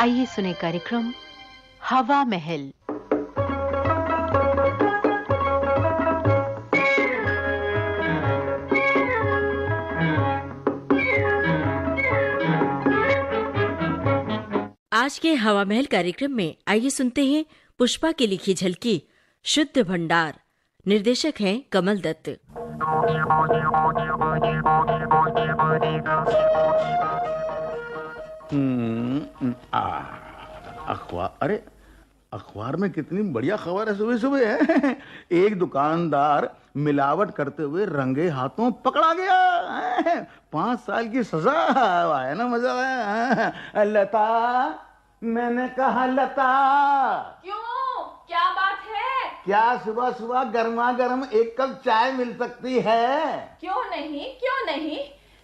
आइए सुने कार्यक्रम हवा महल। आज के हवा महल कार्यक्रम में आइए सुनते हैं पुष्पा की लिखी झलकी शुद्ध भंडार। निर्देशक हैं कमल दत्त। अखबार अरे अखबार में कितनी बढ़िया खबर है सुबह सुबह है। एक दुकानदार मिलावट करते हुए रंगे हाथों पकड़ा गया। पाँच साल की सजा आया ना मज़ा आया। लता मैंने कहा लता। क्यों? क्या बात है? क्या सुबह सुबह गर्मा गर्म एक कप चाय मिल सकती है? क्यों नहीं क्यों नहीं?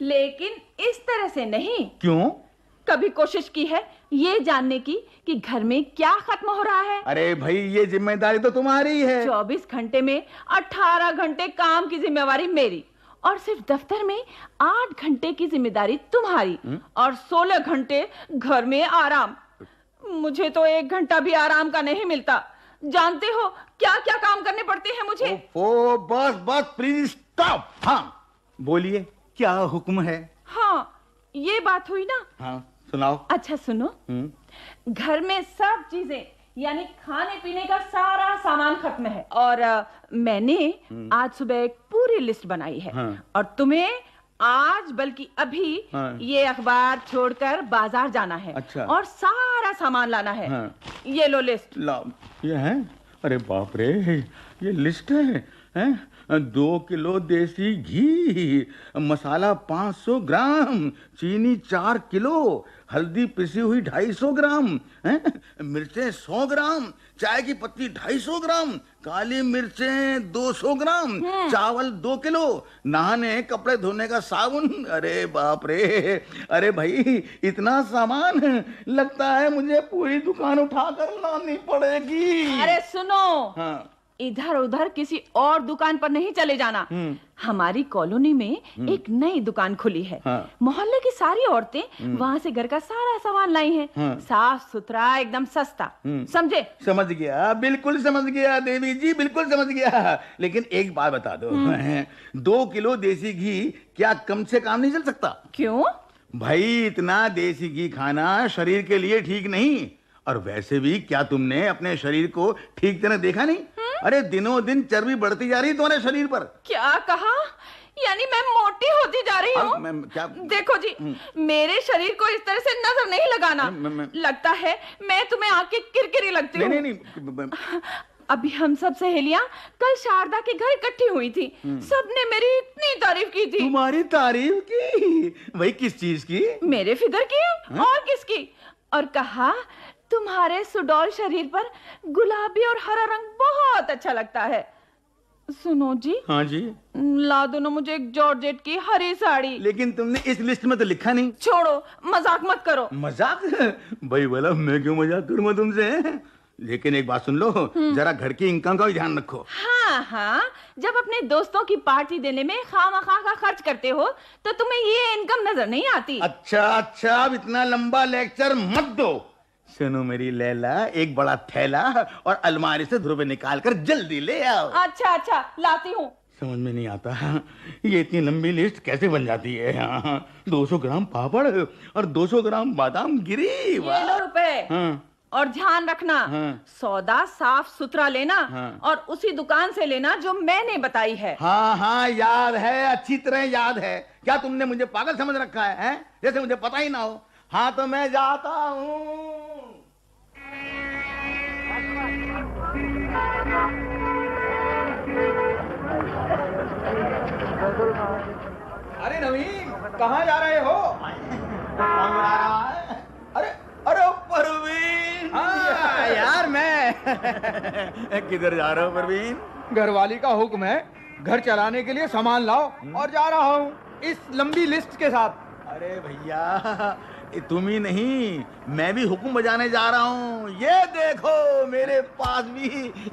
लेकिन इस तरह से नहीं। क्यों? कभी कोशिश की है ये जानने की कि घर में क्या खत्म हो रहा है। अरे भाई ये ज़िम्मेदारी तो तुम्हारी है 24 घंटे में 18 घंटे काम की जिम्मेवारी मेरी और सिर्फ़ दफ्तर में आठ घंटे की ज़िम्मेदारी तुम्हारी और 16 घंटे घर में आराम। मुझे तो एक घंटा भी आराम का नहीं मिलता। जानते हो क्या क्या काम करने पड़ते हैं मुझे? ओ बस बस प्लीज़ स्टॉप हाँ बोलिए क्या हुक्म है? हाँ ये बात हुई ना? हाँ। सुनाओ। अच्छा सुनो। हम्म, घर में सब चीज़ें यानी खाने पीने का सारा सामान खत्म है। और अ, मैंने आज सुबह एक पूरी लिस्ट बनाई है। हाँ। और तुम्हें आज बल्कि अभी हाँ। ये अखबार छोड़कर बाज़ार जाना है। अच्छा। और सारा सामान लाना है। हाँ। ये लो लिस्ट। ला ये है? अरे बाप रे ये लिस्ट है हैं? दो किलो देसी घी मसाला 500 ग्राम चीनी चार किलो हल्दी पिसी हुई 250 ग्राम हैं? मिर्चें 100 ग्राम चाय की पत्ती 250 ग्राम काली मिर्चें 200 ग्राम चावल दो किलो नहाने कपड़े धोने का साबुन अरे बाप रे अरे भाई इतना सामान लगता है मुझे पूरी दुकान उठाकर लानी पड़ेगी। अरे सुनो हाँ। इधर उधर किसी और दुकान पर नहीं चले जाना। हम्म। हमारी कॉलोनी में एक नई दुकान खुली है। हाँ। मोहल्ले की सारी औरतें वहाँ से घर का सारा सामान लाई हैं। हाँ। साफ़ सुथरा एकदम सस्ता। हम्म। समझे? समझ गया। बिल्कुल समझ गया देवी जी बिल्कुल समझ गया। लेकिन एक बात बता दो। दो किलो देसी घी क्या कम से काम नहीं चल सकता? क्यों? भाई इतना देसी घी खाना शरीर के लिए ठीक नहीं। और वैसे भी क्या तुमने अपने शरीर को ठीक तरह देखा नहीं? अरे दिनों दिन चर्बी बढ़ती जा रही तुम्हारे शरीर पर। क्या कहा? यानी मैं मोटी होती जा रही हूँ? देखो जी मेरे शरीर को इस तरह से नज़र नहीं लगाना। मैं- मैं- लगता है मैं तुम्हें आके किरकिरी लगती नहीं हूँ। नहीं नहीं ब- अभी हम सब सहेलियाँ कल शारदा के घर इकट्ठी हुई थी। सबने मेरी इतनी तारीफ़ की थी। तुम्हारी तारीफ़ की? भाई किस चीज़ की? मेरे फिगर की और किसकी? और कहा तुम्हारे सुडौल शरीर पर गुलाबी और हरा रंग बहुत अच्छा लगता है। सुनो जी। हाँ जी। ला दो ना मुझे एक जॉर्जेट की हरी साड़ी। लेकिन तुमने इस लिस्ट में तो लिखा नहीं। छोड़ो मज़ाक मत करो। मज़ाक? भाई बोला मैं क्यों मज़ाक करूँगा तुमसे? लेकिन एक बात सुन लो जरा घर की इनकम का भी ध्यान रखो। हाँ हाँ। जब अपने दोस्तों की पार्टी देने में खामा का खर्च करते हो तो तुम्हें ये इनकम नज़र नहीं आती। अच्छा अच्छा अब इतना लंबा लेक्चर मत दो। सुनो मेरी लैला एक बड़ा थैला और अलमारी से ध्रुव निकाल कर जल्दी ले आओ। अच्छा अच्छा लाती हूँ। समझ में नहीं आता। ये इतनी लंबी लिस्ट कैसे बन जाती है? हाँ, 200 ग्राम पापड़ और 200 ग्राम बादाम गिरी ये लो रुपए। हाँ। और ध्यान रखना हाँ। सौदा साफ़ सुथरा लेना हाँ। और उसी दुकान से लेना जो मैंने बताई है। हाँ हाँ याद है अच्छी तरह याद है। क्या तुमने मुझे पागल समझ रखा है, हैं? जैसे मुझे पता ही ना हो। हाँ तो मैं जाता हूँ। कहाँ जा रहे हो? रहा है? अरे अरे परवीन। हाँ, यार मैं। किधर जा रहे हो परवीन? घरवाली का हुक्म है घर चलाने के लिए सामान लाओ और जा रहा हूँ इस लंबी लिस्ट के साथ। अरे भैया तुम ही नहीं मैं भी हुक्म बजाने जा रहा हूँ। ये देखो मेरे पास भी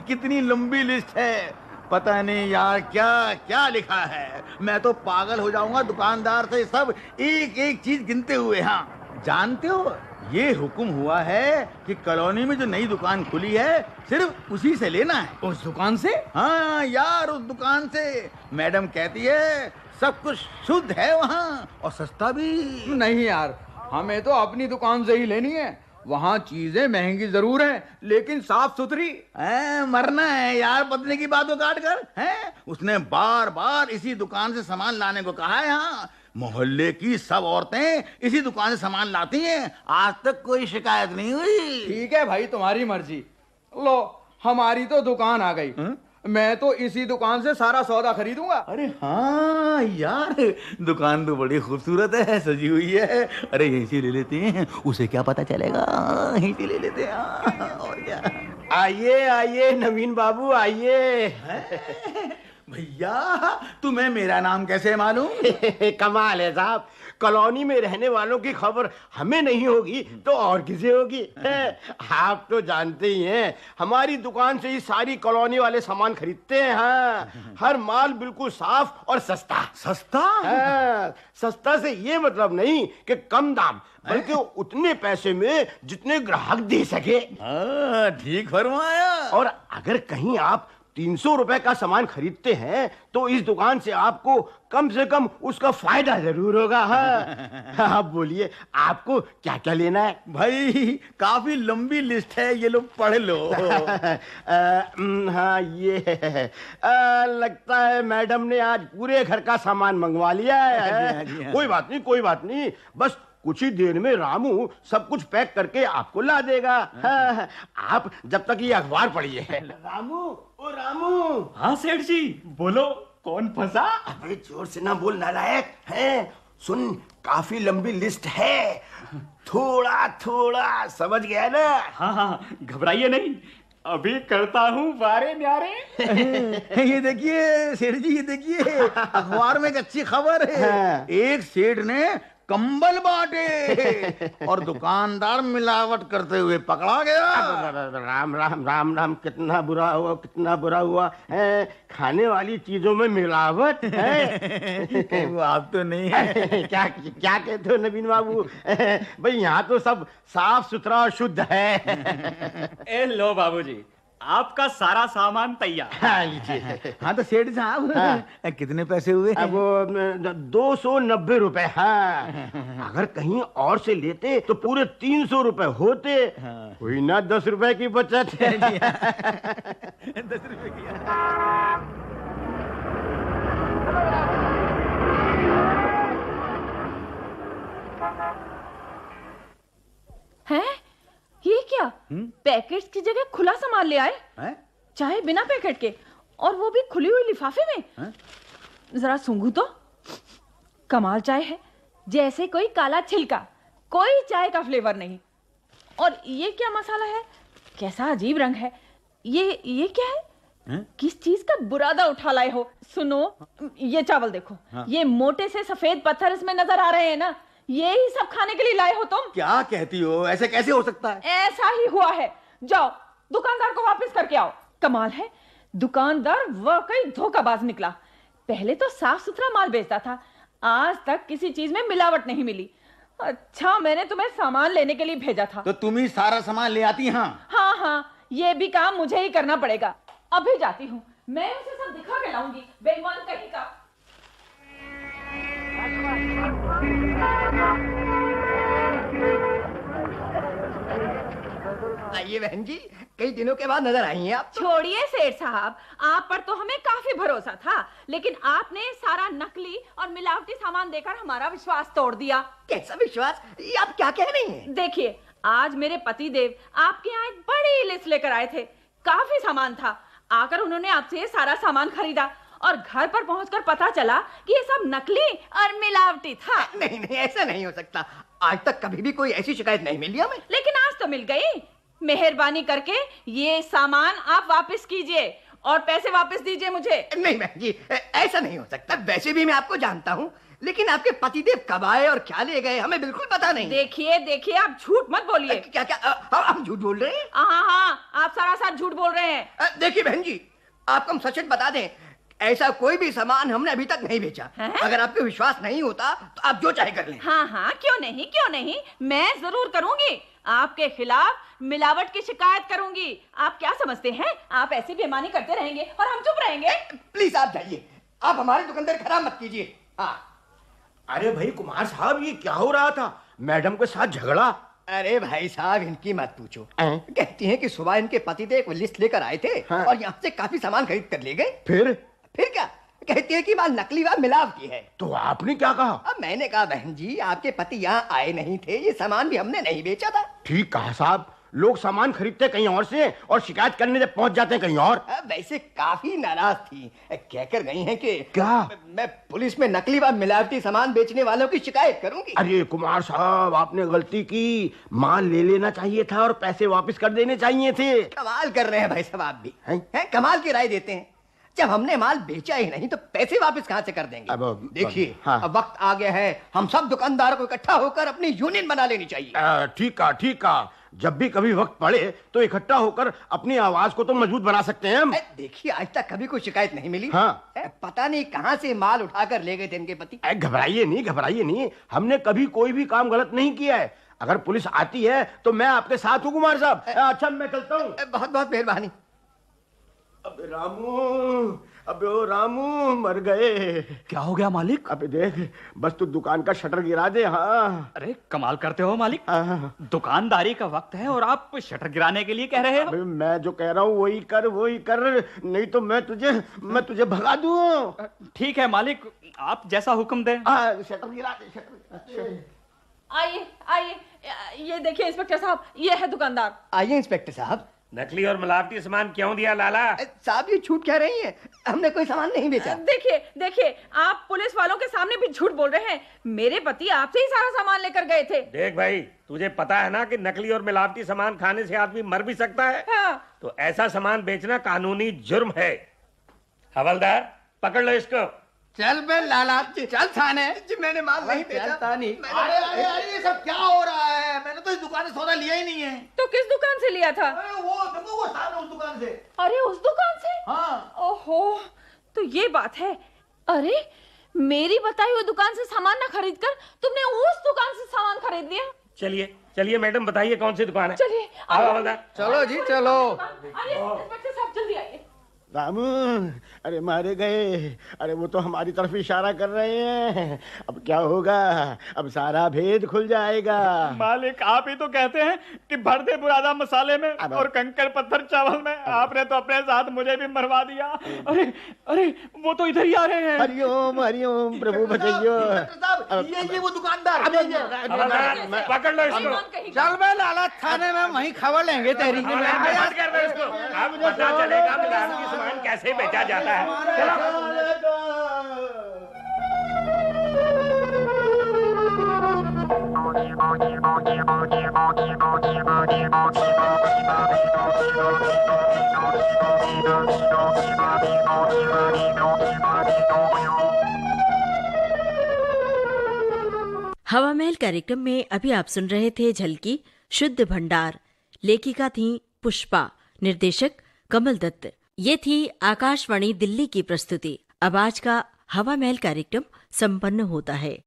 कितनी लंबी लिस्ट है। पता नहीं यार क्या क्या लिखा है। मैं तो पागल हो जाऊँगा दुकानदार से सब एक एक चीज़ गिनते हुए हाँ। जानते हो ये हुक्म हुआ है कि कॉलोनी में जो नई दुकान खुली है सिर्फ़ उसी से लेना है। उस दुकान से? हाँ यार उस दुकान से। मैडम कहती है सब कुछ शुद्ध है वहाँ और सस्ता भी। नहीं यार हमें तो अपनी दुकान से ही लेनी है। वहाँ चीज़ें महँगी ज़रूर हैं लेकिन साफ़ सुथरी हैं, मरना है यार पत्नी की बात को काट कर हैं? उसने बार बार इसी दुकान से सामान लाने को कहा है यहाँ मोहल्ले की सब औरतें इसी दुकान से सामान लाती हैं। आज तक कोई शिकायत नहीं हुई। ठीक है भाई तुम्हारी मर्ज़ी। लो हमारी तो दुकान आ गई। हं? मैं तो इसी दुकान से सारा सौदा खरीदूँगा। अरे हाँ यार दुकान तो बड़ी खूबसूरत है सजी हुई है। अरे यहीं से ले लेते हैं उसे क्या पता चलेगा? यहीं से ले लेते हैं हाँ, और क्या? आइए आइए नवीन बाबू आइए। भैया तुम्हें मेरा नाम कैसे मालूम? कमाल है साहब। कॉलोनी में रहने वालों की खबर हमें नहीं होगी तो और किसे होगी? आप तो जानते ही हैं हमारी दुकान से ही सारी कॉलोनी वाले सामान खरीदते हैं हाँ। हर माल बिल्कुल साफ़ और सस्ता। सस्ता? हाँ, सस्ता से ये मतलब नहीं कि कम दाम बल्कि उतने पैसे में जितने ग्राहक दे सके। हाँ, ठीक फरमाया। और अगर कहीं आप तीन सौ रुपए का सामान खरीदते हैं तो इस दुकान से आपको कम से कम उसका फ़ायदा ज़रूर होगा हाँ आप बोलिए आपको क्या क्या लेना है भाई काफ़ी लंबी लिस्ट है ये लोग पढ़ लो हाँ ये। अ, लगता है मैडम ने आज पूरे घर का सामान मंगवा लिया हाँ हाँ है हाँ। कोई बात नहीं कोई बात नहीं बस कुछ ही देर में रामू सब कुछ पैक करके आपको ला देगा। हाँ, आप जब तक ये अखबार पढ़िए रामू ओ रामू। हाँ सेठ जी बोलो कौन फंसा? अबे ज़ोर से ना बोल नालायक। है सुन काफ़ी लंबी लिस्ट है। थोड़ा थोड़ा समझ गया ना? हाँ हाँ घबराइए नहीं। अभी करता हूँ बारे न्यारे। ये देखिए सेठ जी ये देखिए अखबार में एक अच्छी खबर है। हाँ। एक सेठ ने कंबल बांटे। और दुकानदार मिलावट करते हुए पकड़ा गया। राम राम राम राम कितना बुरा हुआ कितना बुरा हुआ है? खाने वाली चीज़ों में मिलावट है? वो आप तो नहीं है। क्या क्या कहते हो नवीन बाबू? भाई यहाँ तो सब साफ़ सुथरा और शुद्ध है। ए लो बाबूजी आपका सारा सामान तैयार। हाँ, लीजिए। हाँ तो सेठ साहब हाँ। कितने पैसे हुए? वो दो सौ नब्बे रुपए हाँ। अगर कहीं और से लेते तो पूरे तीन सौ रुपए होते। हुई ना दस रुपए की बचत। है दस रुपए की। हैं? ये क्या? पैकेट्स की जगह खुला सामान ले आए। हैं? चाहे बिना पैकेट के। और वो भी खुली हुई लिफाफे में। हैं? जरा सूंघू तो। कमाल चाय है। जैसे कोई काला छिलका। कोई चाय का फ्लेवर नहीं। और ये क्या मसाला है? कैसा अजीब रंग है। ये ये क्या है? हैं? किस चीज़ का बुरादा उठा लाए हो? सुनो ये चावल देखो। हाँ। ये मोटे से सफ़ेद पत्थर इसमें नज़र आ रहे हैं ना। ये ही सब खाने के लिए लाए हो तुम? क्या कहती हो? ऐसे कैसे हो सकता है? ऐसा ही हुआ है। जाओ दुकानदार को वापस करके आओ। कमाल है। दुकानदार वाकई धोखाबाज निकला। पहले तो साफ़ सुथरा माल बेचता था। आज तक किसी चीज़ में मिलावट नहीं मिली। अच्छा मैंने तुम्हें सामान लेने के लिए भेजा था। तो तुम ही सारा सामान ले आती हाँ? हाँ हाँ ये भी काम मुझे ही करना पड़ेगा। अभी जाती हूँ। मैं उसे सब दिखा के लाऊँगी। बेईमान कहीं का। आइए बहन जी कई दिनों के बाद नज़र आई हैं आप छोड़िए सेठ साहब आप पर तो हमें काफ़ी भरोसा था लेकिन आपने सारा नकली और मिलावटी सामान देकर हमारा विश्वास तोड़ दिया। कैसा विश्वास? ये आप क्या कह रही हैं? देखिए आज मेरे पति देव आपके यहाँ एक बड़ी लिस्ट लेकर आए थे। काफ़ी सामान था। आकर उन्होंने आपसे सारा सामान खरीदा और घर पर पहुंचकर पता चला कि ये सब नकली और मिलावटी था। नहीं नहीं ऐसा नहीं हो सकता। आज तक कभी भी कोई ऐसी शिकायत नहीं मिली हमें। लेकिन आज तो मिल गई। मेहरबानी करके ये सामान आप वापस कीजिए और पैसे वापस दीजिए मुझे। नहीं बहन जी ऐसा नहीं हो सकता। वैसे भी मैं आपको जानता हूँ लेकिन आपके पतिदेव कब आए और क्या ले गए हमें बिल्कुल पता नहीं। देखिए देखिए आप झूठ मत बोलिए। क्या क्या अ, हम झूठ बोल रहे हैं? हाँ हाँ आप सारा साथ झूठ बोल रहे हैं। देखिए बहन जी आपको हम सच बता दें ऐसा कोई भी सामान हमने अभी तक नहीं बेचा। हैं? अगर आपको विश्वास नहीं होता तो आप जो चाहे कर लें। हाँ हाँ क्यों नहीं क्यों नहीं? मैं ज़रूर करूँगी। आपके खिलाफ मिलावट की शिकायत करूँगी। आप क्या समझते हैं? आप ऐसे बेमानी करते रहेंगे और हम चुप रहेंगे। प्लीज़ आप जाइए। आप हमारे दुकानदार खराब मत कीजिए। हाँ। अरे भाई कुमार साहब ये क्या हो रहा था? मैडम के साथ झगड़ा? अरे भाई साहब इनकी मत पूछो। कहती हैं कि सुबह इनके पति थे एक लिस्ट लेकर आए थे हाँ। और यहाँ से काफ़ी सामान खरीद कर ले गए। फिर? फिर क्या? कहती है कि माल नकली व मिलावटी है। तो आपने क्या कहा? अब मैंने कहा बहन जी आपके पति यहाँ आए नहीं थे ये सामान भी हमने नहीं बेचा था। ठीक कहा साहब। लोग सामान खरीदते कहीं और से और शिकायत करने जब पहुँच जाते हैं कहीं और। वैसे काफ़ी नाराज़ थी। कहकर गई हैं कि क्या? मैं पुलिस में नकली व मिलावटी सामान बेचने वालों की शिकायत करूँगी। अरे कुमार साहब आपने गलती की। माल ले लेना चाहिए था और पैसे वापस कर देने चाहिए थे। कमाल कर रहे हैं भाई साहब आप भी। हैं? हैं? कमाल की राय देते हैं। जब हमने माल बेचा ही नहीं तो पैसे वापस कहाँ से कर देंगे? अब- देखिए हाँ। अब वक्त आ गया है हम सब दुकानदारों को इकट्ठा होकर अपनी यूनियन बना लेनी चाहिए। ठीक है ठीक है जब भी कभी वक्त पड़े तो इकट्ठा होकर अपनी आवाज़ को तो मज़बूत बना सकते हैं हम। देखिए आज तक कभी कोई शिकायत नहीं मिली। हाँ। ए, पता नहीं कहाँ से माल उठाकर ले गए थे इनके पति। घबराइए नहीं घबराइए नहीं। हमने कभी कोई भी काम गलत नहीं किया है। अगर पुलिस आती है तो मैं आपके साथ हूँ कुमार साहब। अच्छा मैं चलता हूँ। बहुत बहुत मेहरबानी। अबे रामू अबे ओ रामू मर गए। क्या हो गया मालिक? अबे देख बस तू दुकान का शटर गिरा दे हाँ। अरे कमाल करते हो मालिक। हाँ। दुकानदारी का वक्त है और आप शटर गिराने के लिए कह रहे हो। अबे मैं जो कह रहा हूँ वही कर वही कर। नहीं तो मैं तुझे मैं तुझे भगा दू। ठीक है मालिक आप जैसा हुक्म दे। हाँ, शटर गिरा दे शटर अच्छा। आइए आइए। ये देखिए इंस्पेक्टर साहब ये है दुकानदार। आइए इंस्पेक्टर साहब। नकली और मिलावटी सामान क्यों दिया लाला? साहब ये छूट कह रही है। हमने कोई सामान नहीं बेचा। देखिए देखिए आप पुलिस वालों के सामने भी झूठ बोल रहे हैं। मेरे पति आपसे ही सारा सामान लेकर गए थे। देख भाई तुझे पता है ना कि नकली और मिलावटी सामान खाने से आदमी मर भी सकता है? हाँ। तो ऐसा सामान बेचना कानूनी जुर्म है। हवलदार पकड़ लो इसको। चल बे लाला चल थाने। जी मैंने माल नहीं बेचा। नहीं अरे अरे अरे ये सब क्या हो रहा है? मैंने तो इस दुकान से सौदा लिया ही नहीं है। तो किस दुकान से लिया था? अरे वो वो सामने उस दुकान से। अरे उस दुकान से? हाँ। ओहो तो ये बात है। अरे मेरी बताई हुई दुकान से सामान ना खरीद कर तुमने उस दुकान से सामान खरीद लिया। चलिए चलिए मैडम बताइए कौन सी दुकान है? चलिए आओ चलो जी चलो। अरे बच्चे साहब जल्दी आइए। रामू अरे मारे गए। अरे वो तो हमारी तरफ़ इशारा कर रहे हैं। अब क्या होगा? अब सारा भेद खुल जाएगा। मालिक आप ही तो कहते हैं कि भर दे बुरादा मसाले में और कंकर पत्थर चावल में। आपने तो अपने साथ मुझे भी मरवा दिया। अरे अरे वो तो इधर ही आ रहे हैं। हरिओम हरिओम प्रभु बचैयो साहब ये ये वो दुकानदार। पकड़ लो इसको। चल बे लाला थाने में वहीं खबर लेंगे तेरी हवलदार, मत कर दो इसको। अब पता चलेगा सामान कैसे बेचा जाता है? हवा महल कार्यक्रम में अभी आप सुन रहे थे झलकी शुद्ध भंडार। लेखिका थी पुष्पा निर्देशक कमल दत्त। ये थी आकाशवाणी दिल्ली की प्रस्तुति। अब आज का हवा महल कार्यक्रम संपन्न होता है।